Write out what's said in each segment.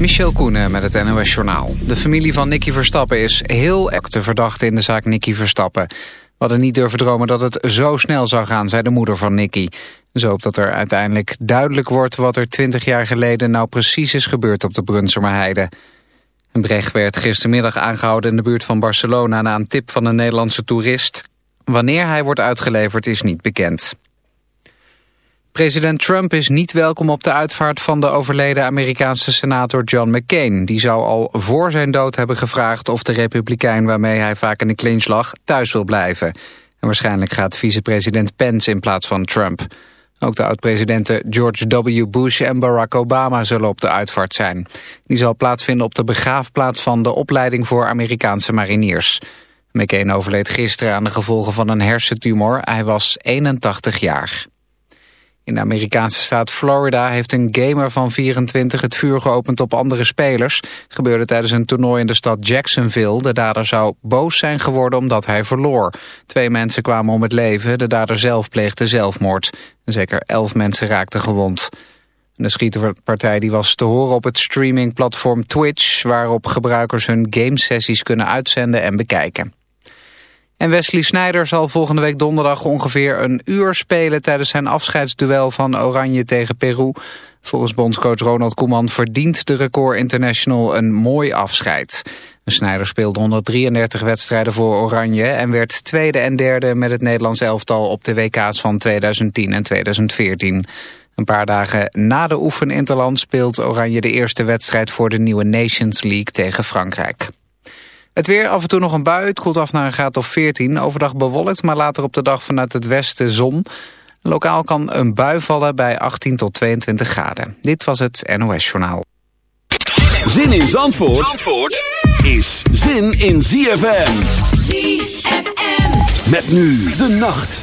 Michel Koenen met het NOS Journaal. De familie van Nicky Verstappen is heel erg te verdachte in de zaak Nicky Verstappen. We hadden niet durven dromen dat het zo snel zou gaan, zei de moeder van Nicky. Zo hoopt dat er uiteindelijk duidelijk wordt wat er twintig jaar geleden nou precies is gebeurd op de Brunsumerheide. Brecht werd gistermiddag aangehouden in de buurt van Barcelona na een tip van een Nederlandse toerist. Wanneer hij wordt uitgeleverd is niet bekend. President Trump is niet welkom op de uitvaart van de overleden Amerikaanse senator John McCain. Die zou al voor zijn dood hebben gevraagd of de republikein waarmee hij vaak in de clinch lag thuis wil blijven. En waarschijnlijk gaat vicepresident Pence in plaats van Trump. Ook de oud-presidenten George W. Bush en Barack Obama zullen op de uitvaart zijn. Die zal plaatsvinden op de begraafplaats van de opleiding voor Amerikaanse mariniers. McCain overleed gisteren aan de gevolgen van een hersentumor. Hij was 81 jaar. In de Amerikaanse staat Florida heeft een gamer van 24 het vuur geopend op andere spelers. Gebeurde tijdens een toernooi in de stad Jacksonville. De dader zou boos zijn geworden omdat hij verloor. Twee mensen kwamen om het leven. De dader zelf pleegde zelfmoord. Zeker elf mensen raakten gewond. De schieterpartij die was te horen op het streamingplatform Twitch... waarop gebruikers hun gamesessies kunnen uitzenden en bekijken. En Wesley Sneijder zal volgende week donderdag ongeveer een uur spelen... tijdens zijn afscheidsduel van Oranje tegen Peru. Volgens bondscoach Ronald Koeman verdient de record international een mooi afscheid. Sneijder speelde 133 wedstrijden voor Oranje... en werd tweede en derde met het Nederlands elftal op de WK's van 2010 en 2014. Een paar dagen na de oefeninterland speelt Oranje de eerste wedstrijd... voor de nieuwe Nations League tegen Frankrijk. Het weer, af en toe nog een bui. Het koelt af naar een graad of 14. Overdag bewolkt, maar later op de dag vanuit het westen zon. Lokaal kan een bui vallen bij 18 tot 22 graden. Dit was het NOS Journaal. Zin in Zandvoort, Zandvoort is zin in ZFM. ZFM. Met nu de nacht.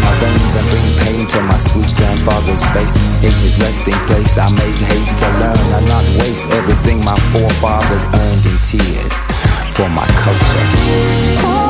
my veins and bring pain to my sweet grandfather's face. In his resting place, I make haste to learn and not waste everything my forefathers earned in tears for my culture.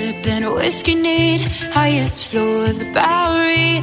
Sipping whiskey neat, highest floor of the Bowery,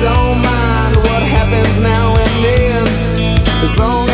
don't mind what happens now and then. As long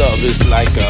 love is like a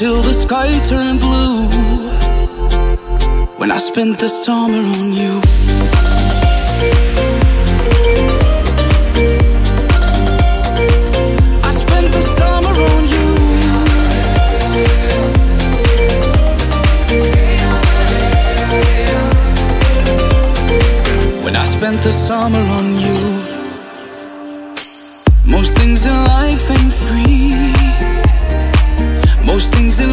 till the sky turned blue when I spent the summer on you. I spent the summer on you. When I spent the summer on you. Most things in life ain't free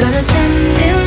Gonna send you.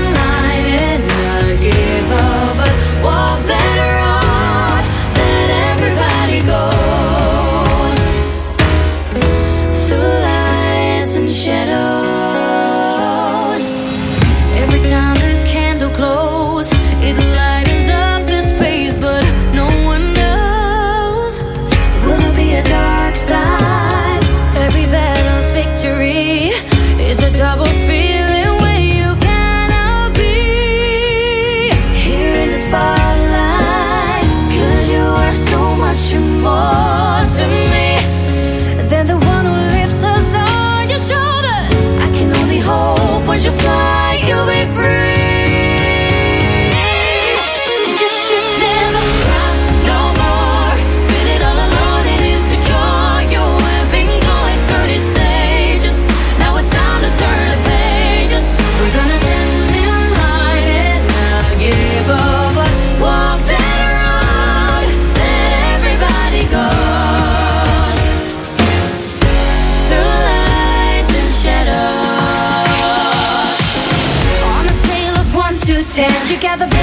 The.